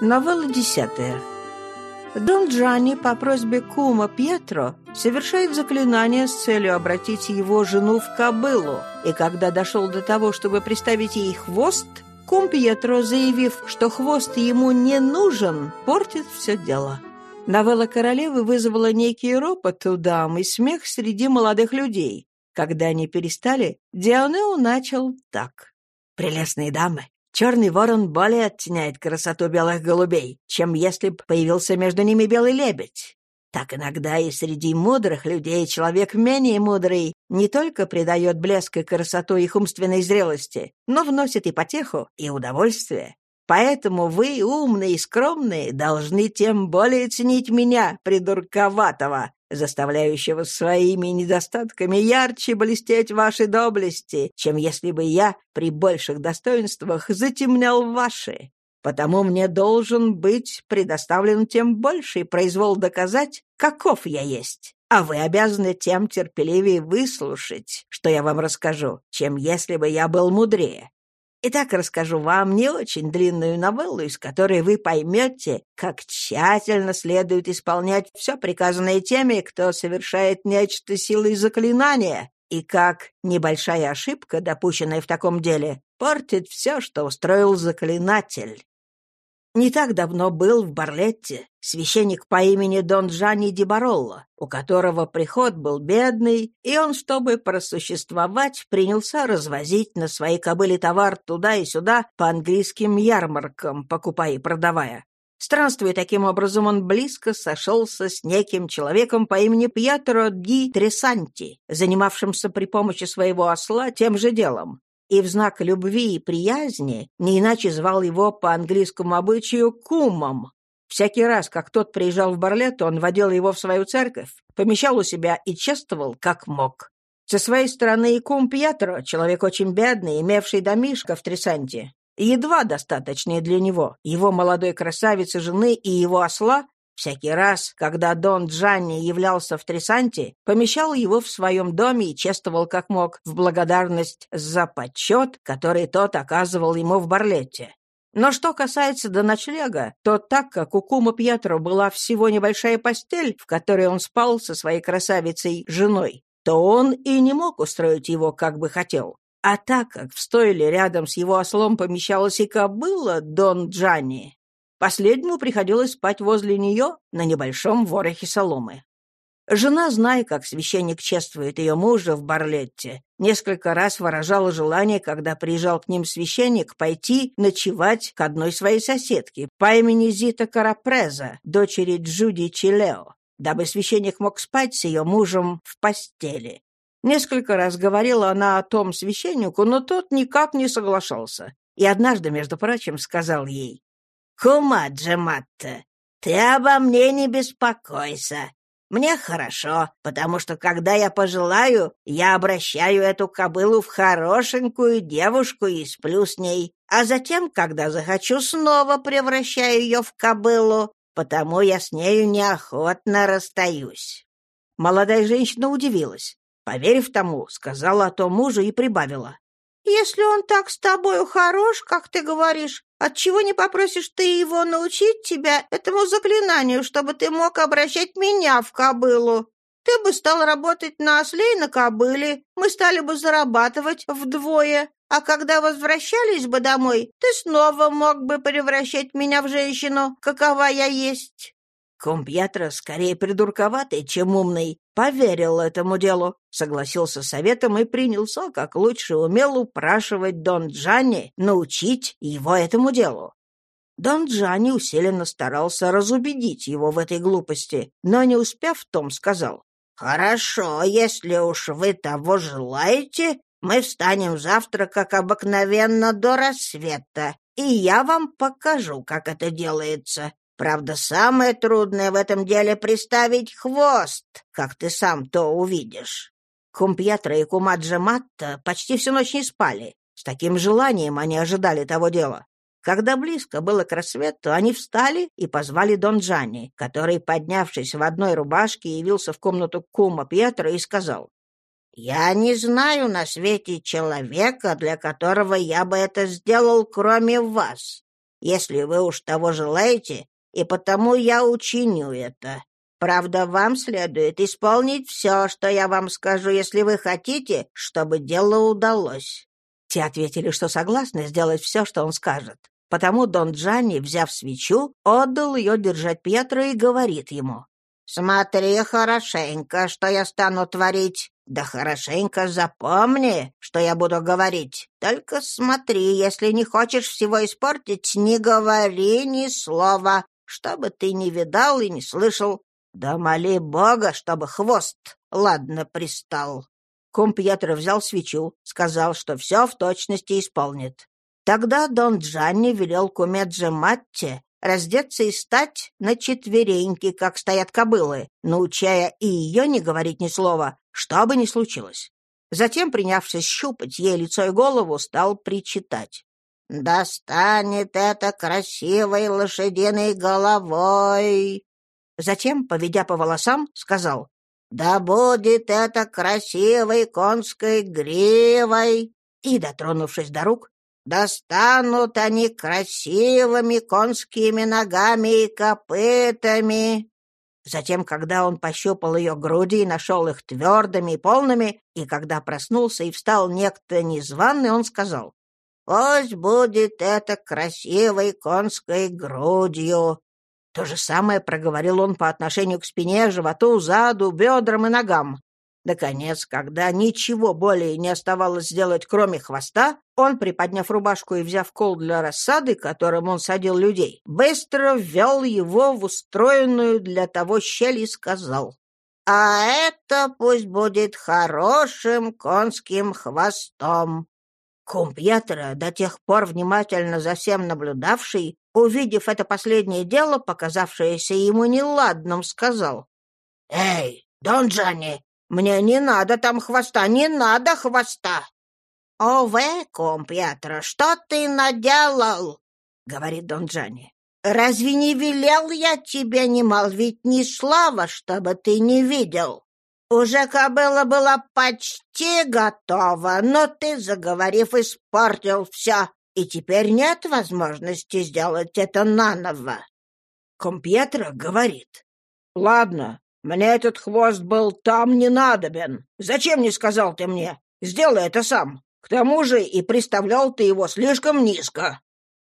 Новелла десятая. Дон Джанни по просьбе кума Пьетро совершает заклинание с целью обратить его жену в кобылу, и когда дошел до того, чтобы приставить ей хвост, кум Пьетро, заявив, что хвост ему не нужен, портит все дело. Новелла королевы вызвала некий ропот у дам и смех среди молодых людей. Когда они перестали, Дионео начал так. «Прелестные дамы, Черный ворон более оттеняет красоту белых голубей, чем если б появился между ними белый лебедь. Так иногда и среди мудрых людей человек менее мудрый не только придает блеск и красоту их умственной зрелости, но вносит и потеху, и удовольствие. Поэтому вы, умные и скромные, должны тем более ценить меня, придурковатого, заставляющего своими недостатками ярче блестеть ваши доблести, чем если бы я при больших достоинствах затемнял ваши. Потому мне должен быть предоставлен тем больший произвол доказать, каков я есть. А вы обязаны тем терпеливее выслушать, что я вам расскажу, чем если бы я был мудрее. Итак, расскажу вам не очень длинную новеллу, из которой вы поймете, как тщательно следует исполнять все приказанное теми, кто совершает нечто силой заклинания, и как небольшая ошибка, допущенная в таком деле, портит все, что устроил заклинатель. Не так давно был в Барлетте священник по имени Дон Джанни Ди Баролло, у которого приход был бедный, и он, чтобы просуществовать, принялся развозить на своей кобыле товар туда и сюда по английским ярмаркам, покупая и продавая. Странствуя таким образом, он близко сошелся с неким человеком по имени Пьетро Ди Тресанти, занимавшимся при помощи своего осла тем же делом и в знак любви и приязни не иначе звал его по английскому обычаю кумом. Всякий раз, как тот приезжал в Барлет, он водил его в свою церковь, помещал у себя и чествовал, как мог. Со своей стороны и кум Пьетро, человек очень бедный, имевший домишко в Тресанте, едва достаточные для него, его молодой красавицы жены и его осла, Всякий раз, когда Дон Джанни являлся в Тресанте, помещал его в своем доме и чествовал как мог в благодарность за почет, который тот оказывал ему в Барлетте. Но что касается до ночлега, то так как у кума Пьетро была всего небольшая постель, в которой он спал со своей красавицей женой, то он и не мог устроить его, как бы хотел. А так как в стойле рядом с его ослом помещалась и кобыла Дон Джанни, Последнему приходилось спать возле нее на небольшом ворохе соломы. Жена, зная, как священник чествует ее мужа в Барлетте, несколько раз выражала желание, когда приезжал к ним священник, пойти ночевать к одной своей соседке по имени Зита Карапреза, дочери Джуди Чилео, дабы священник мог спать с ее мужем в постели. Несколько раз говорила она о том священнику, но тот никак не соглашался. И однажды, между прочим, сказал ей, «Кума Джематта, ты обо мне не беспокойся. Мне хорошо, потому что, когда я пожелаю, я обращаю эту кобылу в хорошенькую девушку и сплю с ней, а затем, когда захочу, снова превращаю ее в кобылу, потому я с нею неохотно расстаюсь». Молодая женщина удивилась. Поверив тому, сказала о том мужу и прибавила. «Если он так с тобою хорош, как ты говоришь, Отчего не попросишь ты его научить тебя этому заклинанию, чтобы ты мог обращать меня в кобылу? Ты бы стал работать на осле и на кобыле, мы стали бы зарабатывать вдвое, а когда возвращались бы домой, ты снова мог бы превращать меня в женщину, какова я есть». Компьятор скорее придурковатый, чем умный, поверил этому делу, согласился с советом и принялся, как лучше умел, упрашивать Дон Джанни научить его этому делу. Дон Джанни усиленно старался разубедить его в этой глупости, но, не успев в том, сказал, «Хорошо, если уж вы того желаете, мы встанем завтра, как обыкновенно, до рассвета, и я вам покажу, как это делается. Правда, самое трудное в этом деле — приставить хвост, как ты сам то увидишь. Кумпьятра и Кумаджа Матта почти всю ночь не спали. С таким желанием они ожидали того дела. Когда близко было к рассвету, они встали и позвали Дон Джанни, который, поднявшись в одной рубашке, явился в комнату кума Пьетро и сказал, «Я не знаю на свете человека, для которого я бы это сделал, кроме вас. если вы уж того желаете, и потому я учиню это. Правда, вам следует исполнить все, что я вам скажу, если вы хотите, чтобы дело удалось». Те ответили, что согласны сделать все, что он скажет. Потому Дон Джанни, взяв свечу, отдал ее держать Пьетро и говорит ему. «Смотри хорошенько, что я стану творить. Да хорошенько запомни, что я буду говорить. Только смотри, если не хочешь всего испортить, не говори ни слова, чтобы ты не видал и не слышал. Да моли Бога, чтобы хвост ладно пристал. Ком Пьетро взял свечу, сказал, что все в точности исполнит. Тогда Дон Джанни велел кумедже Матте раздеться и стать на четвереньки, как стоят кобылы, научая и ее не говорить ни слова, что бы ни случилось. Затем, принявшись щупать ей лицо и голову, стал причитать. «Достанет это красивой лошадиной головой!» Затем, поведя по волосам, сказал. «Да будет это красивой конской гривой!» И, дотронувшись до рук, «Достанут они красивыми конскими ногами и копытами!» Затем, когда он пощупал ее груди и нашел их твердыми и полными, и когда проснулся и встал некто незваный, он сказал, «Пусть будет это красивой конской грудью». То же самое проговорил он по отношению к спине, животу, заду, бедрам и ногам. Наконец, когда ничего более не оставалось сделать, кроме хвоста, он, приподняв рубашку и взяв кол для рассады, которым он садил людей, быстро ввел его в устроенную для того щель и сказал. «А это пусть будет хорошим конским хвостом». Кум до тех пор внимательно за всем наблюдавший, увидев это последнее дело, показавшееся ему неладным, сказал. «Эй, Дон Джанни, мне не надо там хвоста, не надо хвоста. — Ове, компьятор, что ты наделал? — говорит Дон Джанни. — Разве не велел я тебе не молвить ни слова, чтобы ты не видел? Уже кобыла была почти готова, но ты, заговорив, испортил все, и теперь нет возможности сделать это наново. Компьютер говорит. — Ладно, мне этот хвост был там не надобен. Зачем не сказал ты мне? Сделай это сам. К тому же и приставлял ты его слишком низко.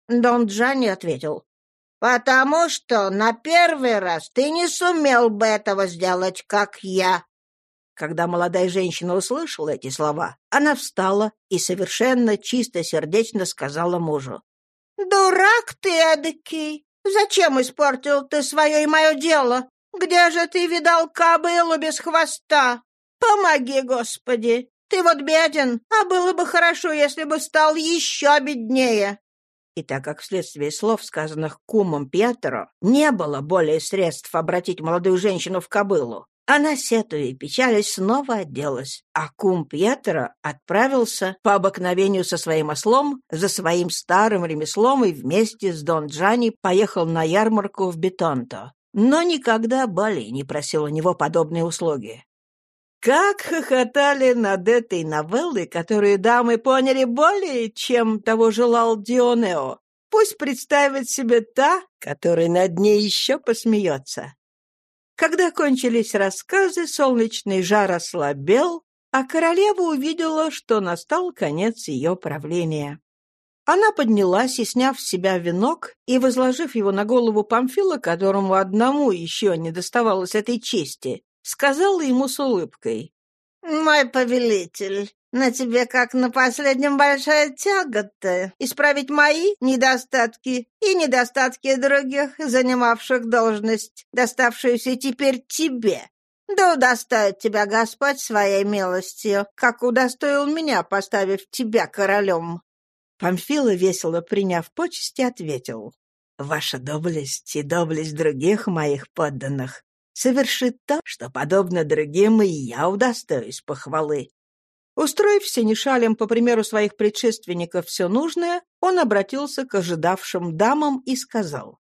Дон Джанни ответил. «Потому что на первый раз ты не сумел бы этого сделать, как я». Когда молодая женщина услышала эти слова, она встала и совершенно чисто сердечно сказала мужу. «Дурак ты эдакий! Зачем испортил ты свое и мое дело? Где же ты видал кобылу без хвоста? Помоги, Господи! Ты вот беден, а было бы хорошо, если бы стал еще беднее». И так как вследствие слов, сказанных кумом Пьетеро, не было более средств обратить молодую женщину в кобылу, она, сетуя и печалясь, снова оделась, а кум Пьетро отправился по обыкновению со своим ослом за своим старым ремеслом и вместе с Дон Джани поехал на ярмарку в Бетонто но никогда более не просил у него подобные услуги. Как хохотали над этой новеллой, которую дамы поняли более, чем того желал Дионео. Пусть представит себе та, которая над ней еще посмеется. Когда кончились рассказы, солнечный жар ослабел, а королева увидела, что настал конец ее правления. Она поднялась и, сняв с себя венок и возложив его на голову Памфила, которому одному еще не доставалось этой чести, сказала ему с улыбкой. «Мой повелитель, на тебе, как на последнем, большая тягота исправить мои недостатки и недостатки других, занимавших должность, доставшуюся теперь тебе. Да удостоит тебя Господь своей милостью, как удостоил меня, поставив тебя королем». Памфила, весело приняв почести, ответил. «Ваша доблесть и доблесть других моих подданных совершит то, что, подобно другим, и я удостоюсь похвалы». Устроив синешалем, по примеру своих предшественников, все нужное, он обратился к ожидавшим дамам и сказал.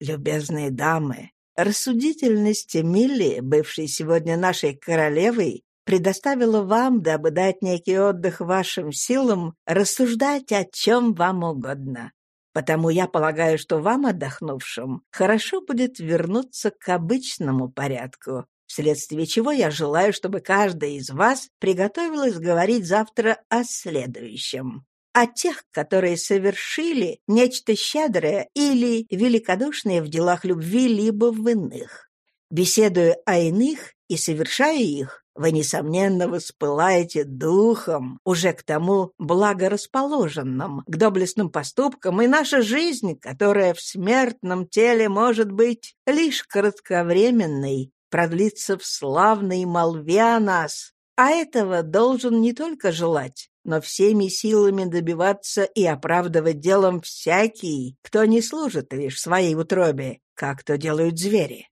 «Любезные дамы, рассудительность Эмилии, бывшей сегодня нашей королевой, предоставила вам, дабы дать некий отдых вашим силам, рассуждать о чем вам угодно. Потому я полагаю, что вам, отдохнувшим, хорошо будет вернуться к обычному порядку, вследствие чего я желаю, чтобы каждая из вас приготовилась говорить завтра о следующем. О тех, которые совершили нечто щедрое или великодушное в делах любви, либо в иных. Беседуя о иных и совершая их, вы, несомненно, воспылаете духом, уже к тому благорасположенным, к доблестным поступкам, и наша жизнь, которая в смертном теле может быть лишь кратковременной, продлится в славной молве о нас. А этого должен не только желать, но всеми силами добиваться и оправдывать делом всякий, кто не служит лишь своей утробе, как то делают звери.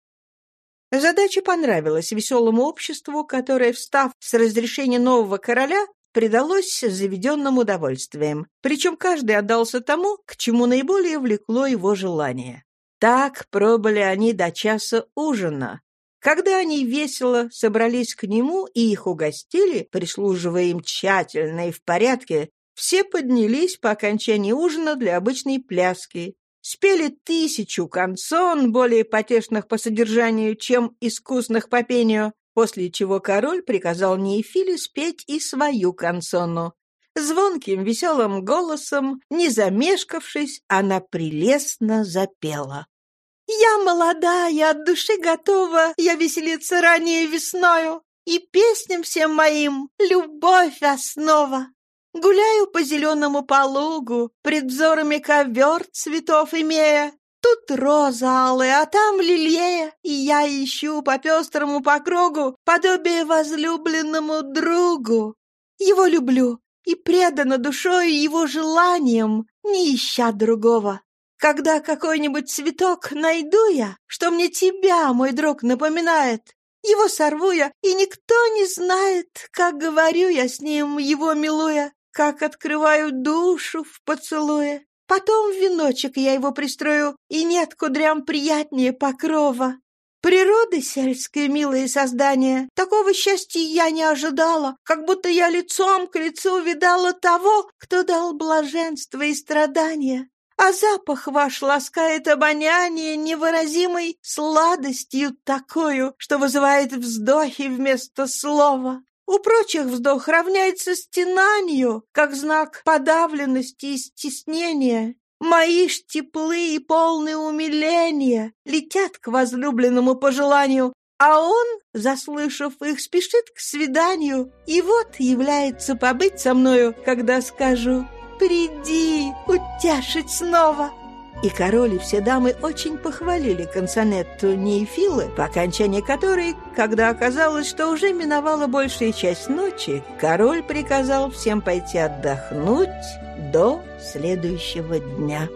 Задача понравилась веселому обществу, которое, встав с разрешения нового короля, предалось заведенным удовольствием, причем каждый отдался тому, к чему наиболее влекло его желание. Так пробыли они до часа ужина. Когда они весело собрались к нему и их угостили, прислуживая им тщательно и в порядке, все поднялись по окончании ужина для обычной пляски, спели тысячу канцон, более потешных по содержанию, чем искусных по пению, после чего король приказал Неефиле спеть и свою канцону. Звонким веселым голосом, не замешкавшись, она прелестно запела. «Я молодая, от души готова, я веселиться ранее весною, и песням всем моим любовь основа. Гуляю по зеленому полугу, пред взорами ковер цветов имея. Тут роза алая, а там лилея, и я ищу по пестрому покругу подобие возлюбленному другу. Его люблю и предана душой его желанием, не ища другого. Когда какой-нибудь цветок найду я, что мне тебя, мой друг, напоминает, его сорву я, и никто не знает, как говорю я с ним, его милуя как открываю душу в поцелуе. Потом в веночек я его пристрою, и нет кудрям приятнее покрова. Природы сельское милое создание, такого счастья я не ожидала, как будто я лицом к лицу видала того, кто дал блаженство и страдания. А запах ваш ласкает обоняние невыразимой сладостью такую, что вызывает вздохи вместо слова. У прочих вздох равняется стенанию, как знак подавленности и стеснения. Мои ж теплы и полные умиления летят к возлюбленному пожеланию, а он, заслышав их, спешит к свиданию. И вот является побыть со мною, когда скажу «Приди, утешить снова». И король и все дамы очень похвалили консонетту Нейфилы, по окончании которой, когда оказалось, что уже миновала большая часть ночи, король приказал всем пойти отдохнуть до следующего дня.